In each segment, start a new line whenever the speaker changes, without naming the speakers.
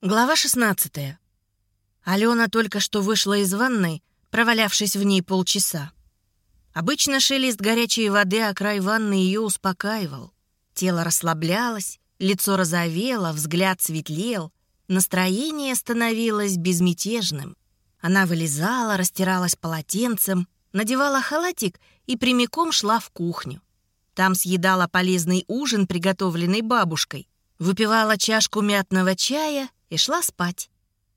Глава 16. Алена только что вышла из ванной, провалявшись в ней полчаса. Обычно шелест горячей воды о край ванны ее успокаивал. Тело расслаблялось, лицо розовело, взгляд светлел, настроение становилось безмятежным. Она вылезала, растиралась полотенцем, надевала халатик и прямиком шла в кухню. Там съедала полезный ужин, приготовленный бабушкой, выпивала чашку мятного чая и шла спать.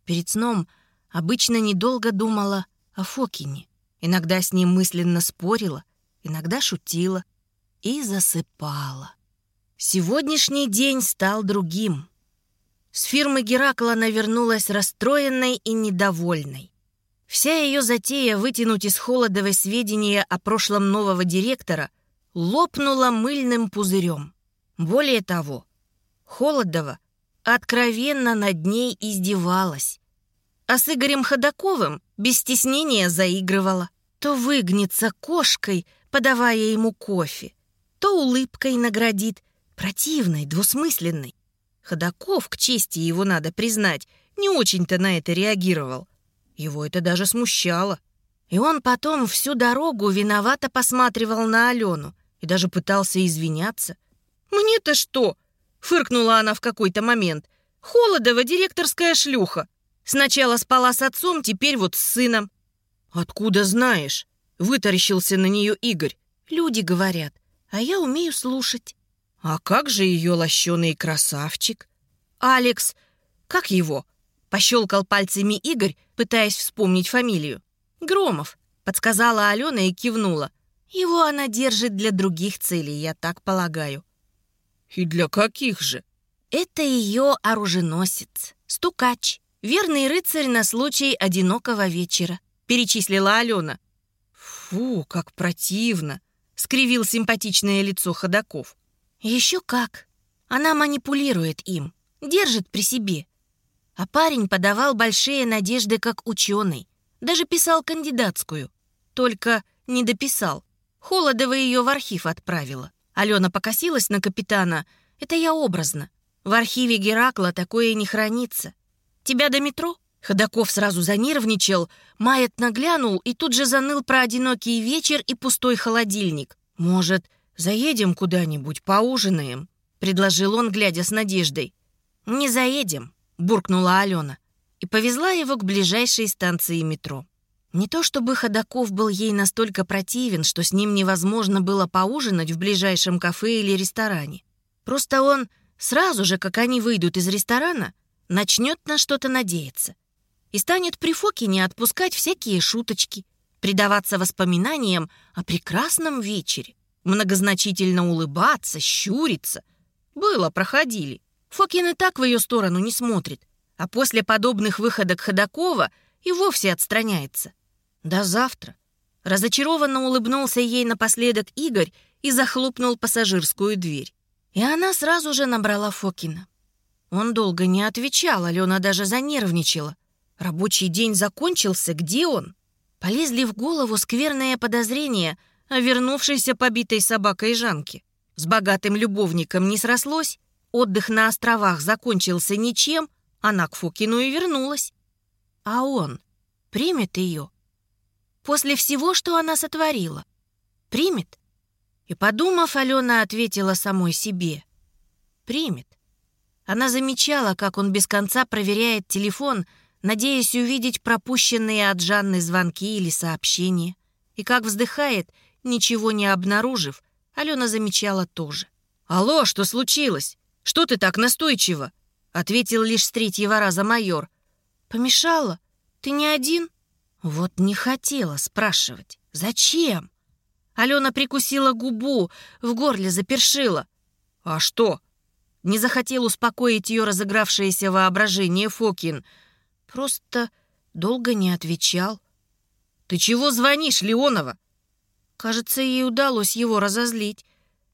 Перед сном обычно недолго думала о Фокине. Иногда с ним мысленно спорила, иногда шутила и засыпала. Сегодняшний день стал другим. С фирмы Геракла она вернулась расстроенной и недовольной. Вся ее затея вытянуть из Холодовой сведения о прошлом нового директора лопнула мыльным пузырем. Более того, Холодова откровенно над ней издевалась. А с Игорем Ходаковым без стеснения заигрывала. То выгнется кошкой, подавая ему кофе, то улыбкой наградит, противной, двусмысленной. Ходаков, к чести его надо признать, не очень-то на это реагировал. Его это даже смущало. И он потом всю дорогу виновато посматривал на Алену и даже пытался извиняться. «Мне-то что?» Фыркнула она в какой-то момент. Холодова директорская шлюха. Сначала спала с отцом, теперь вот с сыном. «Откуда знаешь?» Вытаращился на нее Игорь. «Люди говорят, а я умею слушать». «А как же ее лощеный красавчик?» «Алекс, как его?» Пощелкал пальцами Игорь, пытаясь вспомнить фамилию. «Громов», — подсказала Алена и кивнула. «Его она держит для других целей, я так полагаю».
«И для каких же?»
«Это ее оруженосец, стукач, верный рыцарь на случай одинокого вечера», перечислила Алена.
«Фу, как противно!» — скривил симпатичное лицо Ходаков.
«Еще как! Она манипулирует им, держит при себе. А парень подавал большие надежды как ученый, даже писал кандидатскую. Только не дописал. Холодова ее в архив отправила. Алена покосилась на капитана. «Это я образно. В архиве Геракла такое не хранится. Тебя до метро?» Ходаков сразу занервничал, Майет наглянул и тут же заныл про одинокий вечер и пустой холодильник. «Может, заедем куда-нибудь, поужинаем?» — предложил он, глядя с надеждой. «Не заедем», — буркнула Алена и повезла его к ближайшей станции метро. Не то чтобы Ходаков был ей настолько противен, что с ним невозможно было поужинать в ближайшем кафе или ресторане. Просто он сразу же, как они выйдут из ресторана, начнет на что-то надеяться и станет при Фокине отпускать всякие шуточки, предаваться воспоминаниям о прекрасном вечере, многозначительно улыбаться, щуриться. Было, проходили. Фокин и так в ее сторону не смотрит, а после подобных выходок Ходакова и вовсе отстраняется. До завтра. Разочарованно улыбнулся ей напоследок Игорь и захлопнул пассажирскую дверь. И она сразу же набрала Фокина. Он долго не отвечал, Алена даже занервничала. Рабочий день закончился, где он? Полезли в голову скверные подозрения о вернувшейся побитой собакой Жанке. С богатым любовником не срослось, отдых на островах закончился ничем, она к Фокину и вернулась. А он примет ее? После всего, что она сотворила? Примет? И, подумав, Алена ответила самой себе. Примет. Она замечала, как он без конца проверяет телефон, надеясь увидеть пропущенные от Жанны звонки или сообщения. И как вздыхает, ничего не обнаружив, Алена замечала тоже. «Алло, что случилось? Что ты так настойчиво?» Ответил лишь с третьего раза майор. «Помешала? Ты не один?» Вот не хотела спрашивать. Зачем? Алена прикусила губу, в горле запершила. А что? Не захотел успокоить ее разыгравшееся воображение Фокин. Просто долго не отвечал. «Ты чего звонишь, Леонова?» Кажется, ей удалось его разозлить.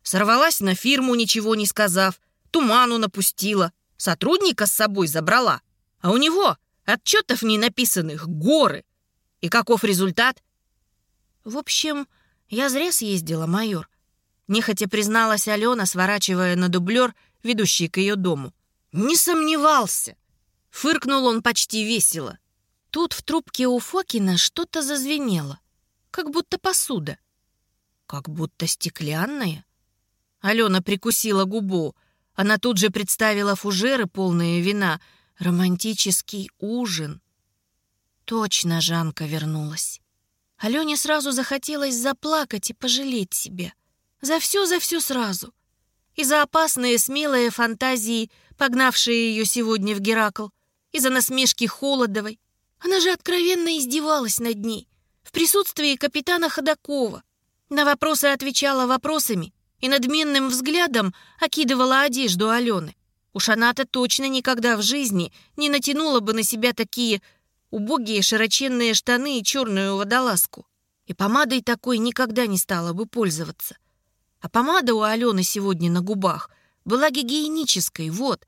Сорвалась на фирму, ничего не сказав. Туману напустила. Сотрудника с собой забрала. А у него отчетов не написанных горы. И каков результат? В общем, я зря съездила, майор. Нехотя призналась Алена, сворачивая на дублер, ведущий к ее дому. Не сомневался. Фыркнул он почти весело. Тут в трубке у Фокина что-то зазвенело, как будто посуда. Как будто стеклянная. Алена прикусила губу. Она тут же представила фужеры, полные вина. Романтический ужин. Точно Жанка вернулась. Алене сразу захотелось заплакать и пожалеть себя. За все, за все сразу. И за опасные, смелые фантазии, погнавшие ее сегодня в Геракл, и за насмешки Холодовой. Она же откровенно издевалась над ней, в присутствии капитана Ходакова. На вопросы отвечала вопросами и надменным взглядом окидывала одежду Алены. Уж она-то точно никогда в жизни не натянула бы на себя такие убогие широченные штаны и черную водолазку. И помадой такой никогда не стала бы пользоваться. А помада у Алены сегодня на губах была гигиенической, вот.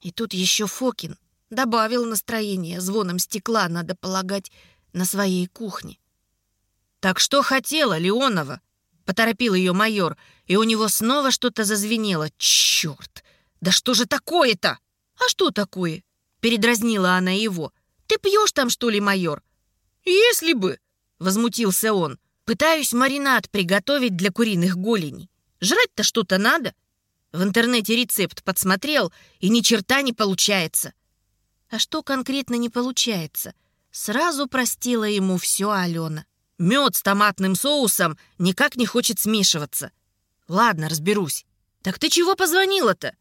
И тут еще Фокин добавил настроение звоном стекла, надо полагать, на своей кухне. «Так что хотела Леонова?» — поторопил ее майор, и у него снова что-то зазвенело. «Черт! Да что же такое-то?» «А что такое?» — передразнила она его. «Ты пьешь там, что ли, майор?» «Если бы!» — возмутился он. «Пытаюсь маринад приготовить для куриных голеней. Жрать-то что-то надо. В интернете рецепт подсмотрел, и ни черта не получается». А что конкретно не получается? Сразу простила ему все Алена. Мед с томатным соусом никак не хочет смешиваться. Ладно, разберусь. Так ты чего позвонила-то?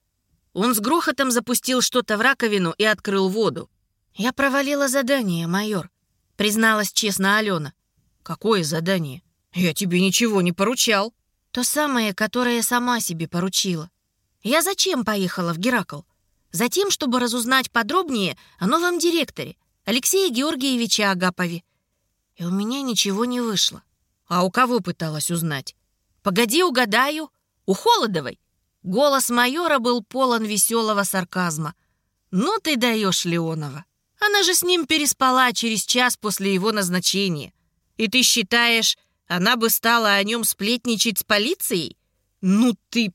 Он с грохотом запустил что-то в раковину и открыл воду. «Я провалила задание, майор», — призналась честно Алена. «Какое задание? Я тебе ничего не поручал». «То самое, которое сама себе поручила. Я зачем поехала в Геракл? Затем, чтобы разузнать подробнее о новом директоре, Алексее Георгиевиче Агапове. И у меня ничего не вышло. А у кого пыталась узнать? «Погоди, угадаю. У Холодовой». Голос майора был полон веселого сарказма. «Ну ты даешь, Леонова. Она же с ним переспала через час после его назначения. И ты считаешь, она бы стала о нем сплетничать с полицией? Ну ты...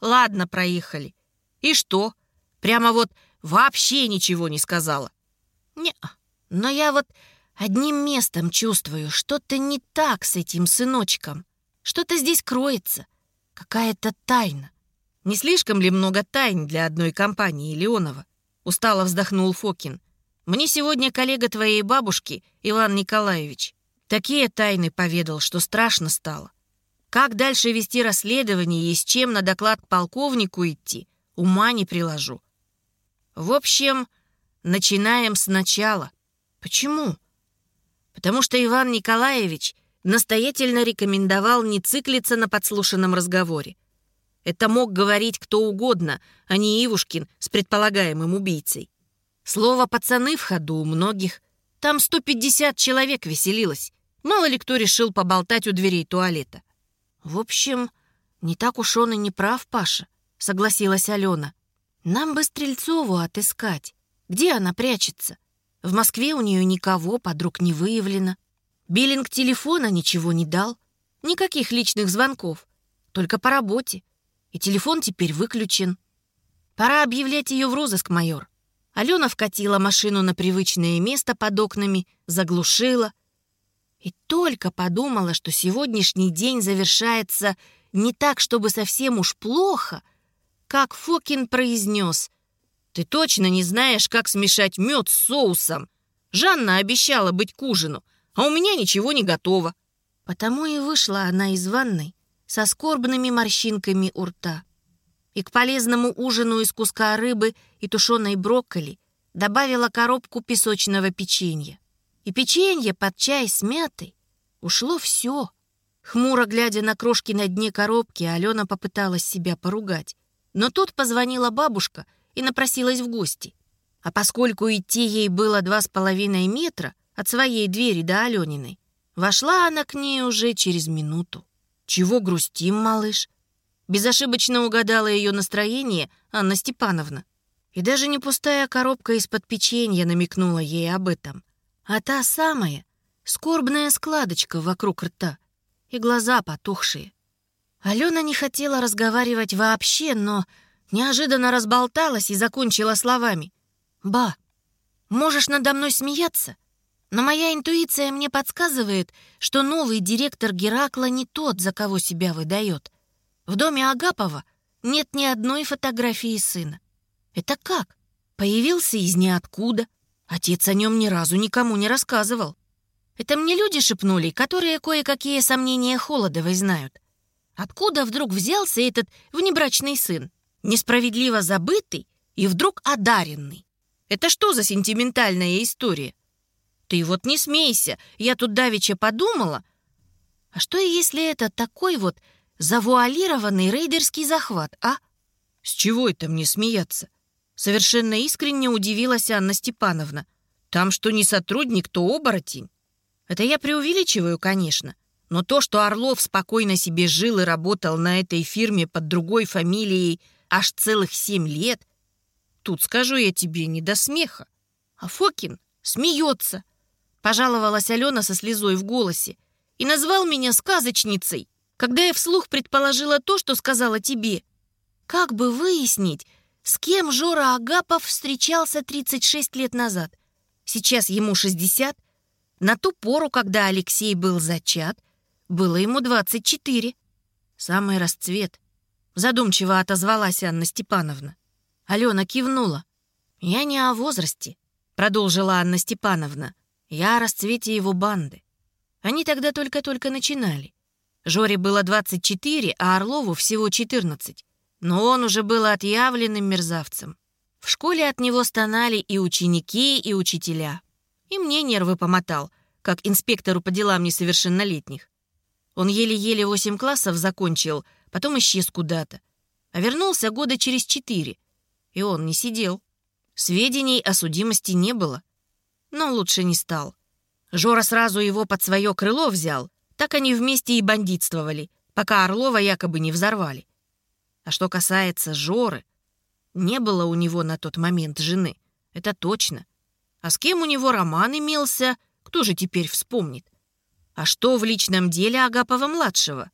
Ладно, проехали. И что? Прямо вот вообще ничего не сказала. Не, но я вот одним местом чувствую, что-то не так с этим сыночком. Что-то здесь кроется. Какая-то тайна. Не слишком ли много тайн для одной компании Леонова? Устало вздохнул Фокин. Мне сегодня коллега твоей бабушки, Иван Николаевич, такие тайны поведал, что страшно стало. Как дальше вести расследование и с чем на доклад к полковнику идти, ума не приложу. В общем, начинаем сначала. Почему? Потому что Иван Николаевич настоятельно рекомендовал не циклиться на подслушанном разговоре. Это мог говорить кто угодно, а не Ивушкин с предполагаемым убийцей. Слово «пацаны» в ходу у многих. Там 150 человек веселилось. Мало ли кто решил поболтать у дверей туалета. В общем, не так уж он и не прав, Паша, согласилась Алена. Нам бы Стрельцову отыскать. Где она прячется? В Москве у нее никого, подруг не выявлено. Биллинг телефона ничего не дал. Никаких личных звонков. Только по работе. И телефон теперь выключен. Пора объявлять ее в розыск, майор. Алена вкатила машину на привычное место под окнами, заглушила. И только подумала, что сегодняшний день завершается не так, чтобы совсем уж плохо — как Фокин произнес. «Ты точно не знаешь, как смешать мед с соусом. Жанна обещала быть к ужину, а у меня ничего не готово». Потому и вышла она из ванной со скорбными морщинками у рта. И к полезному ужину из куска рыбы и тушеной брокколи добавила коробку песочного печенья. И печенье под чай с мятой ушло все. Хмуро глядя на крошки на дне коробки, Алена попыталась себя поругать. Но тут позвонила бабушка и напросилась в гости. А поскольку идти ей было два с половиной метра от своей двери до Алёниной, вошла она к ней уже через минуту. «Чего грустим, малыш?» Безошибочно угадала ее настроение Анна Степановна. И даже не пустая коробка из-под печенья намекнула ей об этом, а та самая скорбная складочка вокруг рта и глаза потухшие. Алена не хотела разговаривать вообще, но неожиданно разболталась и закончила словами. «Ба, Можешь надо мной смеяться, но моя интуиция мне подсказывает, что новый директор Геракла не тот, за кого себя выдает. В доме Агапова нет ни одной фотографии сына. Это как? Появился из ниоткуда. Отец о нем ни разу никому не рассказывал. Это мне люди шепнули, которые кое-какие сомнения Холодовой знают. Откуда вдруг взялся этот внебрачный сын? Несправедливо забытый и вдруг одаренный. Это что за сентиментальная история? Ты вот не смейся, я тут давеча подумала. А что, если это такой вот завуалированный рейдерский захват, а?
С чего это мне смеяться? Совершенно искренне удивилась Анна Степановна. Там что не сотрудник, то оборотень. Это я преувеличиваю, конечно. Но то, что Орлов спокойно себе жил и работал на этой фирме под другой фамилией аж целых семь лет, тут, скажу я тебе, не до смеха. А Фокин смеется, пожаловалась Алена со слезой в голосе, и назвал меня сказочницей, когда я вслух предположила то, что сказала тебе. Как бы выяснить, с кем Жора Агапов встречался 36 лет назад? Сейчас ему 60. На ту пору, когда Алексей был зачат, было ему 24. Самый расцвет. Задумчиво отозвалась Анна Степановна. Алена кивнула. «Я не о возрасте», — продолжила Анна Степановна. «Я о расцвете его банды. Они тогда только-только начинали. Жоре было 24, а Орлову всего 14. Но он уже был отъявленным мерзавцем. В школе от него стонали и ученики, и учителя. И мне нервы помотал, как инспектору по делам несовершеннолетних. Он еле-еле восемь классов закончил, потом исчез куда-то. А вернулся года через четыре. И он не сидел. Сведений о судимости не было. Но лучше не стал. Жора сразу его под свое крыло взял. Так они вместе и бандитствовали, пока Орлова якобы не взорвали. А что касается Жоры, не было у него на тот момент жены. Это точно. А с кем у него роман имелся, кто же теперь вспомнит? А что в личном деле Агапова-младшего?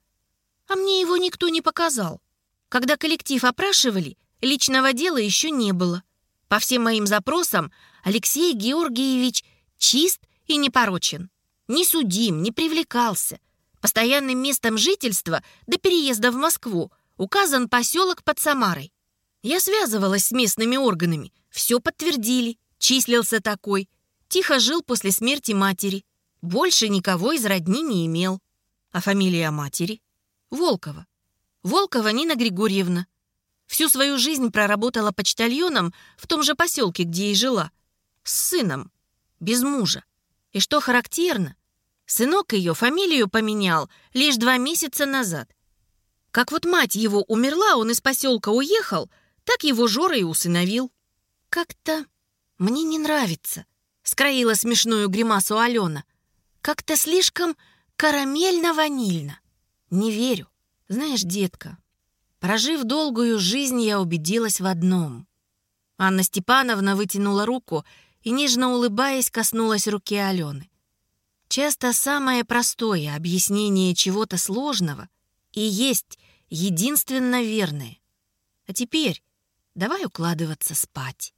А мне его никто не показал. Когда коллектив опрашивали, личного дела еще не было. По всем моим запросам Алексей Георгиевич чист и непорочен. Не судим, не привлекался. Постоянным местом жительства до переезда в Москву – указан поселок под Самарой. Я связывалась с местными органами, все подтвердили, числился такой. Тихо жил после смерти матери. Больше никого из родни не имел. А фамилия матери? Волкова. Волкова Нина Григорьевна. Всю свою жизнь проработала почтальоном в том же поселке, где и жила. С сыном. Без мужа. И что характерно, сынок ее фамилию поменял лишь два месяца назад. Как вот мать его умерла, он из поселка уехал, так его Жора и усыновил. Как-то мне не нравится, скроила смешную гримасу Алена. Как-то слишком карамельно-ванильно. Не верю. Знаешь, детка, прожив долгую жизнь, я убедилась в одном. Анна Степановна вытянула руку и, нежно улыбаясь, коснулась руки Алены. Часто самое простое объяснение чего-то сложного и есть единственно верное. А теперь давай укладываться спать.